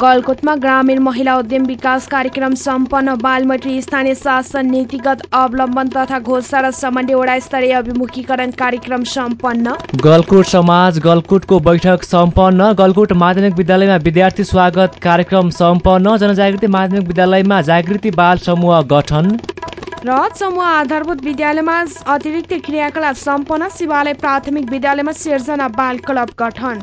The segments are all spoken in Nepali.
गलकोटमा ग्रामीण महिला उद्यम विकास कार्यक्रम सम्पन्न बालमैत्री स्थानीय शासन नीतिगत अवलम्बन तथा घोषणा र सम्बन्धी वडा स्तरीय अभिमुखीकरण कार्यक्रम सम्पन्न। गलकुट समाज गलकुटको बैठक सम्पन्न। गलकुट माध्यमिक विद्यालयमा विद्यार्थी स्वागत कार्यक्रम सम्पन्न। जनजागृति माध्यमिक विद्यालयमा जागृति बाल समूह गठन। र समूह आधारभूत विद्यालयमा अतिरिक्त क्रियाकलाप सम्पन्न। शिवालय प्राथमिक विद्यालयमा सिर्जना बाल क्लब गठन।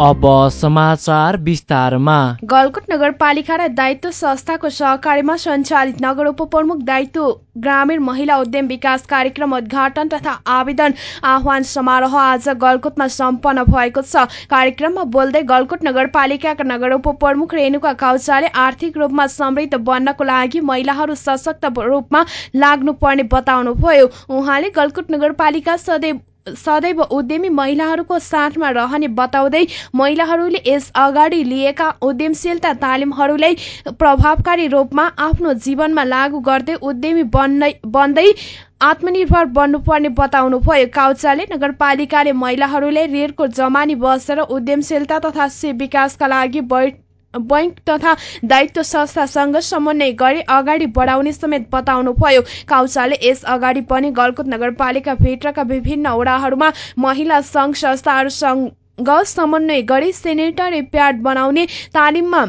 अब समाचार विस्तारमा। गलकुट नगरपालिका र दायित्व संस्थाको सहकार्यमा सञ्चालित नगर उपप्रमुख दायित्व ग्रामीण महिला उद्यम विकास कार्यक्रम उद्घाटन तथा आवेदन आह्वान समारोह आज गलकुटमा सम्पन्न भएको छ। कार्यक्रममा बोल्दै गलकुट नगरपालिकाका नगर उपप्रमुख रेणुका काउचाले आर्थिक रूपमा समृद्ध बन्नको लागि महिलाहरू सशक्त रूपमा लाग्नुपर्ने बताउनुभयो। उहाँले गलकुट नगरपालिका सदैव सदैव उद्यमी महिलाहरूको साथमा रहने बताउँदै महिलाहरूले यस अगाडि लिएका उद्यमशीलता तालिमहरूलाई प्रभावकारी रूपमा आफ्नो जीवनमा लागू गर्दै उद्यमी बन्दै आत्मनिर्भर बन्नुपर्ने बताउनुभयो। काउचाले नगरपालिकाले महिलाहरूले ऋणको जमानी बसेर उद्यमशीलता तथा विकासका लागि बैङ्क तथा दायित्व संस्थासँग समन्वय गरी अगाडि बढाउने समेत बताउनुभयो काउचाले यस अगाडि पनि गलकुट नगरपालिका भित्रका विभिन्न वडाहरूमा महिला सङ्घ संस्थाहरूसँग समन्वय गरी सेनेटरी प्याड बनाउने तालिममा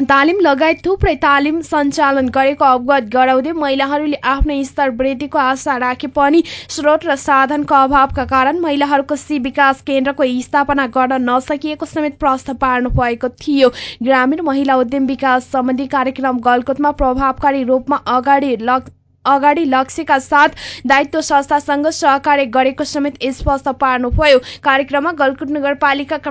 तालिम लगायत थुप्रै तालिम सञ्चालन गरेको अवगत गराउँदै महिलाहरूले आफ्नो स्तर वृद्धिको आशा राखे पनि स्रोत र साधनको अभावका कारण महिलाहरूको सी विकास केन्द्रको स्थापना गर्न नसकिएको समेत प्रश्न पार्नु भएको थियो। ग्रामीण महिला उद्यम विकास सम्बन्धी कार्यक्रम गलकुटमा प्रभावकारी रूपमा अगाडि अगाडि लक्ष्यका साथ दायित्व संस्थासँग सहकार्य गरेको समेत स्पष्ट पार्नुभयो। कार्यक्रममा गलकुट नगरपालिकाका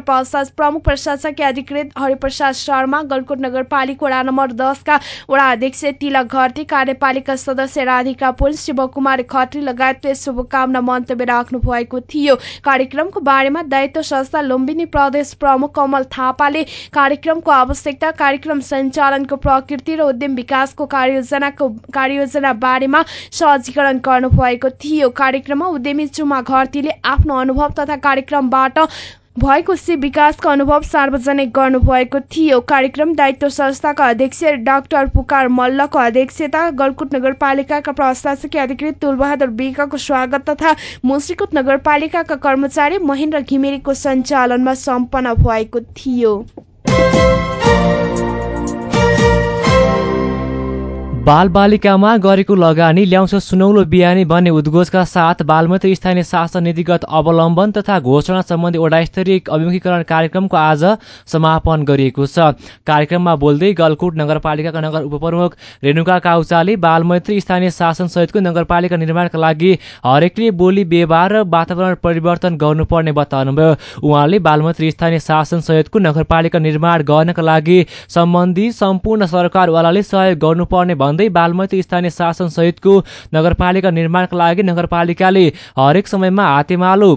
प्रमुख प्रशासकीय अधिकृत हरिप्रसाद शर्मा गलकुट नगरपालिका वडा नम्बर दसका वडा अध्यक्ष तिलक घरती कार्यपालिका सदस्य राधिका पुल शिवकुमार खत्री लगायतले शुभकामना मन्तव्य राख्नु भएको थियो। कार्यक्रमको बारेमा दायित्व संस्था लुम्बिनी प्रदेश प्रमुख कमल थापाले कार्यक्रमको आवश्यकता कार्यक्रम सञ्चालनको प्रकृति र उद्यम विकासको कार्ययोजनाको कार्ययोजना बारे बारेमा सहजीकरण गर्नुभएको थियो। कार्यक्रममा उद्यमी चुमा घरतीले आफ्नो अनुभव तथा कार्यक्रमबाट भएको सी विकासको अनुभव सार्वजनिक गर्नुभएको थियो। कार्यक्रम दायित्व संस्थाका अध्यक्ष डाक्टर पुकार मल्लको अध्यक्षता गलकुट नगरपालिकाका प्रशासकीय अधिकृत तुलबहादुर विकको स्वागत तथा मुसिकुट नगरपालिकाका कर्मचारी महेन्द्र घिमिरेको सञ्चालनमा सम्पन्न भएको थियो। बालबालिकामा गरेको लगानी ल्याउँछ सुनौलो बिहानी भन्ने उद्घोषका साथ बालमैत्री स्थानीय शासन नीतिगत अवलम्बन तथा घोषणा सम्बन्धी वडा स्तरीय अभिमुखीकरण कार्यक्रमको आज समापन गरिएको छ। कार्यक्रममा बोल्दै गलकुट नगरपालिकाका नगर उपप्रमुख रेणुका काउचाले बालमैत्री स्थानीय शासन सहितको नगरपालिका निर्माणका लागि हरेकले बोली व्यवहार र वातावरण परिवर्तन गर्नुपर्ने बताउनुभयो। उहाँले बालमैत्री स्थानीय शासन सहितको नगरपालिका निर्माण गर्नका लागि सम्बन्धी सम्पूर्ण सरकारवालाले सहयोग गर्नुपर्ने बालमती स्थानीय शासन सहितको नगरपालिका निर्माणका लागि नगरपालिकाले हरेक समयमा हातेमालो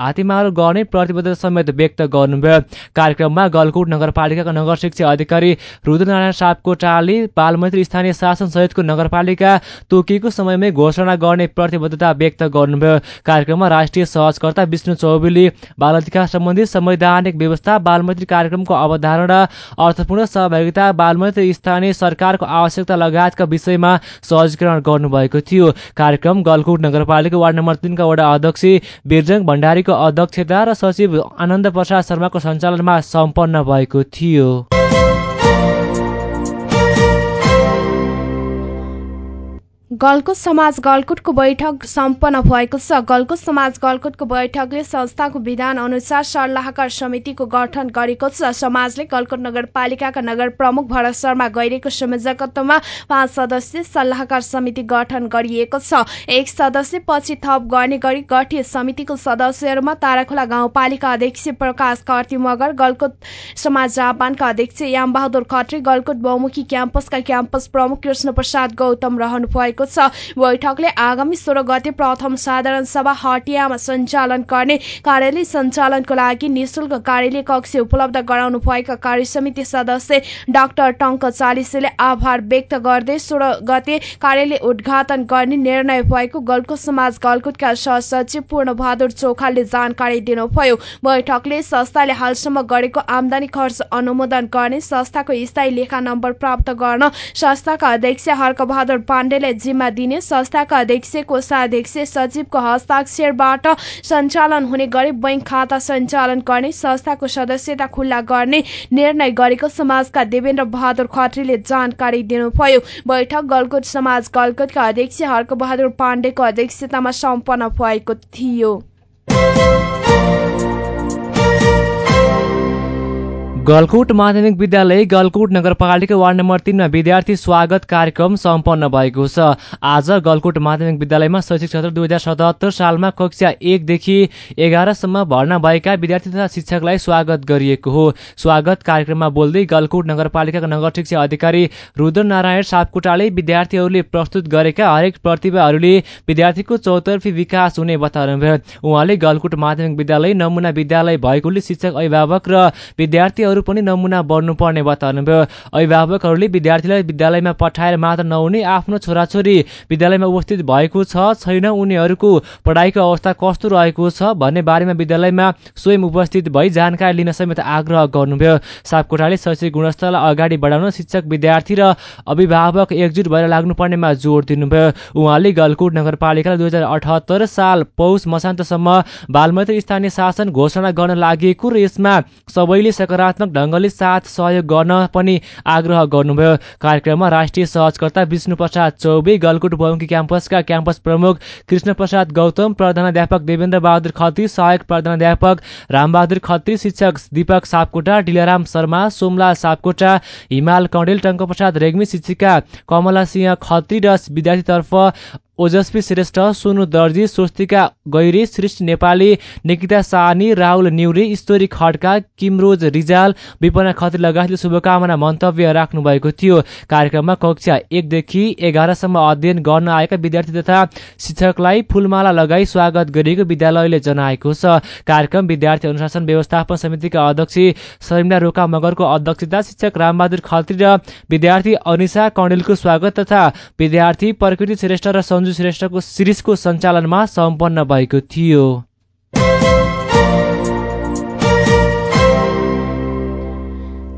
हातेमालो गर्ने प्रतिबद्धता समेत व्यक्त गर्नुभयो। कार्यक्रममा गलकुट नगरपालिकाका नगर शिक्षा अधिकारी रुद्रनारायण सापकोटाले बालमैत्री स्थानीय शासन सहितको नगरपालिका तोकिएको समयमै घोषणा गर्ने प्रतिबद्धता व्यक्त गर्नुभयो। कार्यक्रममा राष्ट्रिय सहजकर्ता विष्णु चौबेले बाल अधिकार सम्बन्धी संवैधानिक व्यवस्था बालमैत्री कार्यक्रमको अवधारणा अर्थपूर्ण सहभागिता बालमैत्री स्थानीय सरकारको आवश्यकता लगायत लगायतका विषयमा सहजीकरण गर्नुभएको थियो। कार्यक्रम गलकुट नगरपालिका वार्ड नम्बर तिनका वडा अध्यक्ष बिरजङ भण्डारीको अध्यक्षता र सचिव आनन्द प्रसाद शर्माको सञ्चालनमा सम्पन्न भएको थियो। गलकुट समाज गलकुटको बैठक सम्पन्न भएको छ। गलकुट समाज गलकुटको बैठकले संस्थाको विधान अनुसार सल्लाहकार समितिको गठन गरेको छ। समाजले गलकुट नगरपालिकाका नगर प्रमुख भरत शर्मा गैरेको संयोजकत्वमा पाँच सदस्यीय सल्लाहकार समिति गठन गरिएको छ। एक सदस्य पछि थप गर्ने गरी गठित समितिको सदस्यहरूमा ताराखोला गाउँपालिका अध्यक्ष प्रकाश कार्ती मगर गलकुट समाज जापानका अध्यक्ष यामबहादुर खत्री गलकुट बहुमुखी क्याम्पसका क्याम्पस प्रमुख कृष्ण प्रसाद गौतम रहनु भएको भएको छ। बैठकले आगामी सोह्र गते प्रथम साधारण सभा हटियामा सञ्चालन गर्ने कार्यालय सञ्चालनको लागि निशुल्क कार्यालय कक्ष उपलब्ध गराउनु भएका कार्य समिति सदस्य डाक्टर टङ्क चालिसेले आभार व्यक्त गर्दै सोह्र गते कार्यालय उद्घाटन गर्ने निर्णय भएको गलकुट समाज गलकुटका सहसचिव पूर्ण बहादुर चोखालले जानकारी दिनुभयो। बैठकले संस्थाले हालसम्म गरेको आमदानी खर्च अनुमोदन गर्ने संस्थाको स्थायी लेखा नम्बर प्राप्त गर्न संस्थाका अध्यक्ष हर्क बहादुर पाण्डेले जिम्मा दिने संस्थाका अध्यक्ष कोषाध्यक्ष सचिवको हस्ताक्षरबाट सञ्चालन हुने गरी बैङ्क खाता सञ्चालन गर्ने संस्थाको सदस्यता खुल्ला गर्ने निर्णय गरेको समाजका देवेन्द्र बहादुर खत्रीले जानकारी दिनुभयो। बैठक गलकुट समाज गलकुटका अध्यक्ष हर्क बहादुर पाण्डेको अध्यक्षतामा सम्पन्न भएको थियो। गलकुट माध्यमिक विद्यालय गलकुट नगरपालिका वार्ड नम्बर तिनमा विद्यार्थी स्वागत कार्यक्रम सम्पन्न भएको छ। आज गलकुट माध्यमिक विद्यालयमा शैक्षिक सत्र दुई हजार सतहत्तर सालमा कक्षा एकदेखि एघारसम्म भर्ना भएका विद्यार्थी तथा शिक्षकलाई स्वागत गरिएको हो। स्वागत कार्यक्रममा बोल्दै गलकुट नगरपालिकाका नगर शिक्षा अधिकारी रुद्र नारायण सापकोटाले विद्यार्थीहरूले प्रस्तुत गरेका हरेक प्रतिभाहरूले विद्यार्थीको चौतर्फी विकास हुने बताउनुभयो उहाँले गलकुट माध्यमिक विद्यालय नमुना विद्यालय भएकोले शिक्षक अभिभावक र विद्यार्थीहरू अरू पनि नमुना बढ्नुपर्ने बताउनुभयो। अभिभावकहरूले विद्यार्थीलाई विद्यालयमा पठाएर मात्र नहुने आफ्नो छोराछोरी विद्यालयमा उपस्थित भएको छ छैन उनीहरूको पढाइको अवस्था कस्तो रहेको छ भन्ने बारेमा विद्यालयमा स्वयं उपस्थित भई जानकारी लिन समेत आग्रह गर्नुभयो। सापकोटाले शैक्षिक गुणस्तरलाई अगाडि बढाउन शिक्षक विद्यार्थी र अभिभावक एकजुट भएर लाग्नुपर्नेमा जोड दिनुभयो। उहाँले गलकुट नगरपालिकालाई दुई हजार अठहत्तर साल पौष मसान्तसम्म बालमैत्री स्थानीय शासन घोषणा गर्न लागि र यसमा सबैले सकारात्मक सकारात्मक ढङ्गले साथ सहयोग गर्न पनि आग्रह गर्नुभयो। कार्यक्रममा राष्ट्रिय सहजकर्ता विष्णु प्रसाद चौबे गलकुट बहुमुखी क्याम्पसका क्याम्पस प्रमुख कृष्ण प्रसाद गौतम प्रधानाध्यापक देवेन्द्र बहादुर खत्री सहायक प्रधानाध्यापक रामबहादुर खत्री शिक्षक दीपक सापकोटा डिलाराम शर्मा सोमला सापकोटा हिमाल कौडेल टङ्कप्रसाद रेग्मी शिक्षिका कमला सिंह खत्री र विद्यार्थीतर्फ ओजस्वी श्रेष्ठ सोनु दर्जी स्वस्तिका गैरे श्रेष्ठ नेपाली निकिता सानी राहुल न्युरे स्तोरी खड्का किमरोज रिजाल विपना खत्री लगायतले शुभकामना मन्तव्य राख्नु भएको थियो। कार्यक्रममा कक्षा एकदेखि एघारसम्म अध्ययन गर्न आएका विद्यार्थी तथा शिक्षकलाई फुलमाला लगाई स्वागत गरिएको विद्यालयले जनाएको छ। कार्यक्रम विद्यार्थी अनुशासन व्यवस्थापन समितिका अध्यक्ष शर्मिला रोका मगरको अध्यक्षता शिक्षक रामबहादुर खत्री र विद्यार्थी अनिसा कणेलको स्वागत तथा विद्यार्थी प्रकृति श्रेष्ठ र श्रेष्ठको सिरिजको सञ्चालनमा सम्पन्न भएको थियो।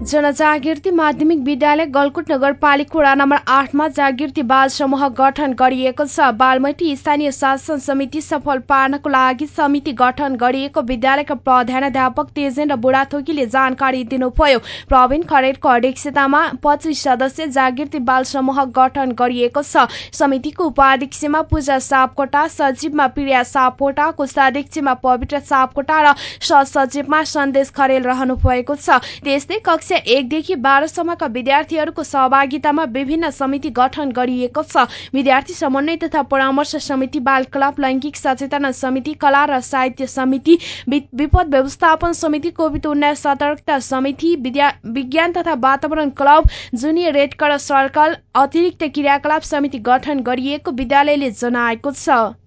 जनजागृति माध्यमिक विद्यालय गलकुट नगरपालिका वडा नम्बर आठमा जागृति बाल समूह गठन गरिएको छ। बालमैटी स्थानीय शासन समिति सफल पार्नको लागि समिति गठन गरिएको विद्यालयका प्रधानाध्यापक तेजेन्द्र बुढाथोकीले जानकारी दिनुभयो। प्रवीण खरेलको अध्यक्षतामा पच्चिस सदस्य जागृति बाल समूह गठन गरिएको छ। समितिको उपाध्यक्षमा पूजा सापकोटा सचिवमा प्रिया सापकोटा कोषाध्यक्षमा पवित्र सापकोटा र सहसचिवमा सन्देश खरेल रहनु भएको छ। त्यस्तै कक्षा एकदेखि बाह्रसम्मका विद्यार्थीहरूको सहभागितामा विभिन्न समिति गठन गरिएको छ। विद्यार्थी समन्वय तथा परामर्श समिति बाल क्लब लैङ्गिक सचेतना समिति कला र साहित्य समिति विपद व्यवस्थापन समिति कोभिड उन्नाइस सतर्कता समिति विज्ञान तथा वातावरण club junior red cross circle अतिरिक्त क्रियाकलाप समिति गठन गरिएको विद्यालयले जनाएको छ।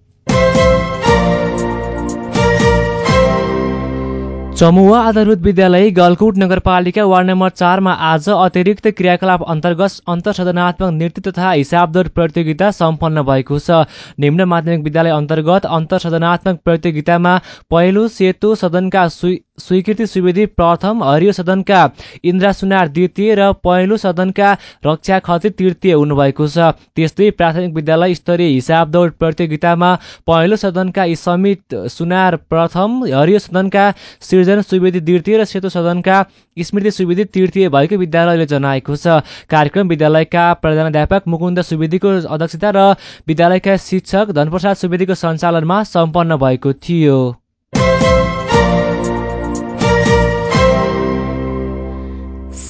चमुवा आधारभूत विद्यालय गलकुट नगरपालिका वार्ड नम्बर चारमा आज अतिरिक्त क्रियाकलाप अन्तर्गत अन्तर्सदनात्मक नृत्य तथा हिसाबदर प्रतियोगिता सम्पन्न भएको छ। निम्न माध्यमिक विद्यालय अन्तर्गत अन्तर्सदनात्मक प्रतियोगितामा पहिलो सेतो सदनका स्वीकृति सुवेदी प्रथम हरियो सदनका इन्द्रा सुनार द्वितीय र पहिलो सदनका रक्षा खत्री तृतीय हुनुभएको छ। त्यस्तै प्राथमिक विद्यालय स्तरीय हिसाब दौड प्रतियोगितामा पहिलो सदनका समित सुनार प्रथम हरियो सदनका सृजन सुवेदी द्वितीय र सेतो सदनका स्मृति सुवेदी तृतीय भएको विद्यालयले जनाएको छ। कार्यक्रम विद्यालयका प्रधानाध्यापक मुकुन्द सुवेदीको अध्यक्षता र विद्यालयका शिक्षक धनप्रसाद सुवेदीको सञ्चालनमा सम्पन्न भएको थियो।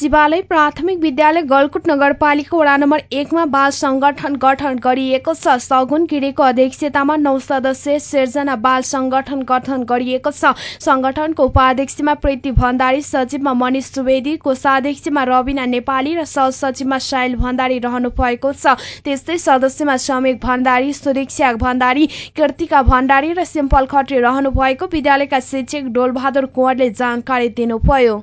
शिवालय प्राथमिक विद्यालय गलकुट नगरपालिका वडा नम्बर एकमा बाल संगठन गठन गरिएको छ। सगुन गिरीको अध्यक्षतामा नौ सदस्यीय सिर्जना बाल संगठन गठन गरिएको छ। संगठनको उपाध्यक्षमा प्रीति भण्डारी सचिवमा मनिष सुवेदी कोषाध्यक्षमा रविना नेपाली र सहसचिवमा साइल भण्डारी रहनु भएको छ। त्यस्तै सदस्यमा समीक भण्डारी सुरक्षा भण्डारी कृतिका भण्डारी र सिम्पल खत्री रहनु भएको विद्यालयका शिक्षक डोलबहादुर कुँवरले जानकारी दिनुभयो।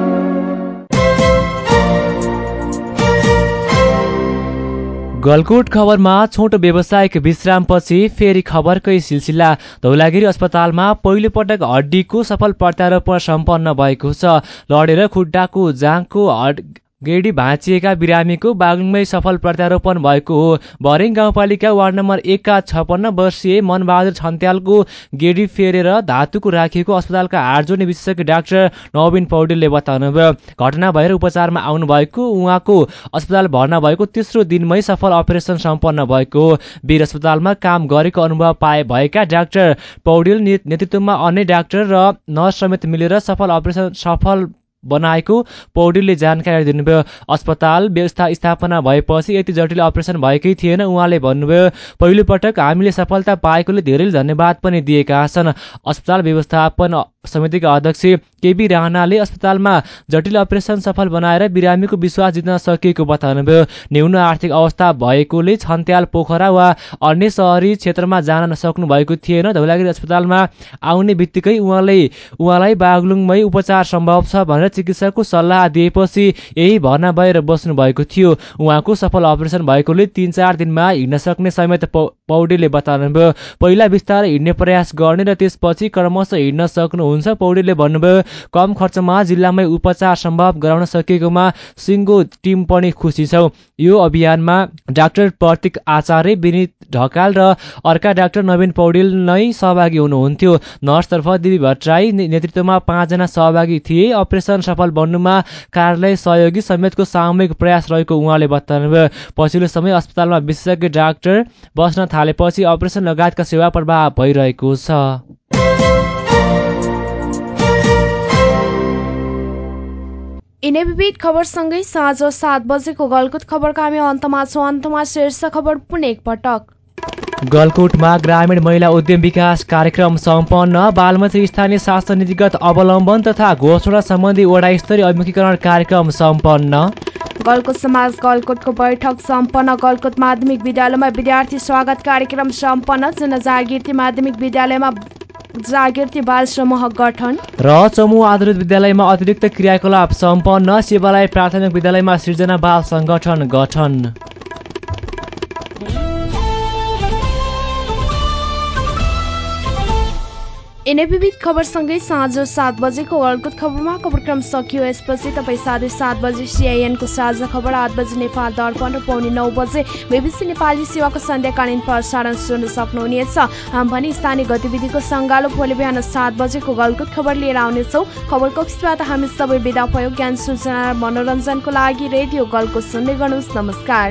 गलकोट खबरमा छोटो व्यावसायिक विश्रामपछि फेरि खबरकै सिलसिला। धौलागिरी अस्पतालमा पहिलोपटक हड्डीको सफल प्रत्यारोपण सम्पन्न भएको छ। लडेर खुट्टाको जाँघको गेडी भाँचिएका बिरामीको बागलुङमै सफल प्रत्यारोपण भएको हो। भरेङ गाउँपालिका वार्ड नम्बर एकका छप्पन्न वर्षीय मनबहादुर छन्त्यालको गेडी फेरेर धातुको राखिएको अस्पतालका हाड विशेषज्ञ डाक्टर नवीन पौडेलले बताउनुभयो। घटना भएर उपचारमा आउनुभएको उहाँको अस्पताल भर्ना भएको तेस्रो दिनमै सफल अपरेसन सम्पन्न भएको हो। वीर अस्पतालमा काम गरेको अनुभव पाए भएका डाक्टर पौडेल नेतृत्वमा अन्य डाक्टर र नर्स समेत मिलेर सफल अपरेसन सफल बनाएको पौडेलले जानकारी दिनुभयो। अस्पताल व्यवस्था स्थापना भएपछि यति जटिल अपरेसन भएकै थिएन उहाँले भन्नुभयो पहिलोपटक हामीले सफलता पाएकोले धेरैले धन्यवाद पनि दिएका छन्। अस्पताल व्यवस्थापन समितिका अध्यक्ष केबी राणाले अस्पतालमा जटिल अपरेसन सफल बनाएर बिरामीको विश्वास जित्न सकिएको बताउनुभयो। न्यून आर्थिक अवस्था भएकोले छन्त्याल पोखरा वा अन्य सहरी क्षेत्रमा जान नसक्नु भएको थिएन। धौलागिरी अस्पतालमा आउने बित्तिकै उहाँले उहाँलाई बागलुङमै उपचार सम्भव छ भनेर चिकित्सकको सल्लाह दिएपछि यही भर्ना भएर बस्नु भएको थियो। उहाँको सफल अपरेसन भएकोले तिन चार दिनमा हिँड्न सक्ने समेत पौडेलले बताउनुभयो। पहिला बिस्तारै हिँड्ने प्रयास गर्ने र त्यसपछि क्रमशः हिँड्न सक्नुहुन्छ पौडेलले भन्नुभयो कम खर्चमा जिल्लामै उपचार सम्भव गराउन सकिएकोमा सिङ्गो टिम पनि खुसी छौ। यो अभियानमा डाक्टर प्रतीक आचार्य विनित ढकाल र अर्का डाक्टर नवीन पौडेल नै सहभागी हुनुहुन्थ्यो। नर्सतर्फ देवी भट्टराई नेतृत्वमा पाँचजना सहभागी थिए। अपरेसन सफल बन्नुमा कार्यालय सहयोगी समेतको सामूहिक प्रयास रहेको उहाँले बताउनुभयो। पछिल्लो समय अस्पतालमा विशेषज्ञ डाक्टर बस्न थालेपछि अपरेसन लगायतका सेवा प्रवाह भइरहेको छ। विविध खबरसँगै साँझ सात बजेको गलकुत खबरका हामी अन्तमा छौँ। अन्तमा शीर्ष खबर पुनः एकपटक गलकोटमा ग्रामीण महिला उद्यम विकास कार्यक्रम सम्पन्न। बालमती स्थानीय शासन नीतिगत अवलम्बन तथा घोषणा सम्बन्धी वडा स्तरीय अभिमुखीकरण कार्यक्रम सम्पन्न। गलकोट समाज गलकोटको बैठक सम्पन्न। गलकोट माध्यमिक विद्यालयमा विद्यार्थी स्वागत कार्यक्रम सम्पन्न। जनजागृति माध्यमिक विद्यालयमा जागृति बाल समूह गठन। र चमु आधारित विद्यालयमा अतिरिक्त क्रियाकलाप सम्पन्न शिवालय प्राथमिक विद्यालयमा सृजना बाल सङ्गठन गठन। विविध खबरसँगै साँझ सात बजेको वर्ल्डकप खबरमा खबरक्रम सकियो। यसपछि तपाईँ साढे सात बजे सिआइएनको साझा खबर आठ बजे नेपाल दर्पण र पाउने नौ बजे बिबिसी नेपाली सेवाको सन्ध्याकालीन प्रसारण सुन्न सक्नुहुनेछ। भने स्थानीय गतिविधिको सङ्गालो भोलि बिहान सात बजेको गलकुट खबर लिएर आउनेछौँ। खबर कक्षबाट हामी सबै विदा भयो। ज्ञान सूचना र मनोरञ्जनको लागि रेडियो गलको सुन्दै गर्नुहोस्। नमस्कार।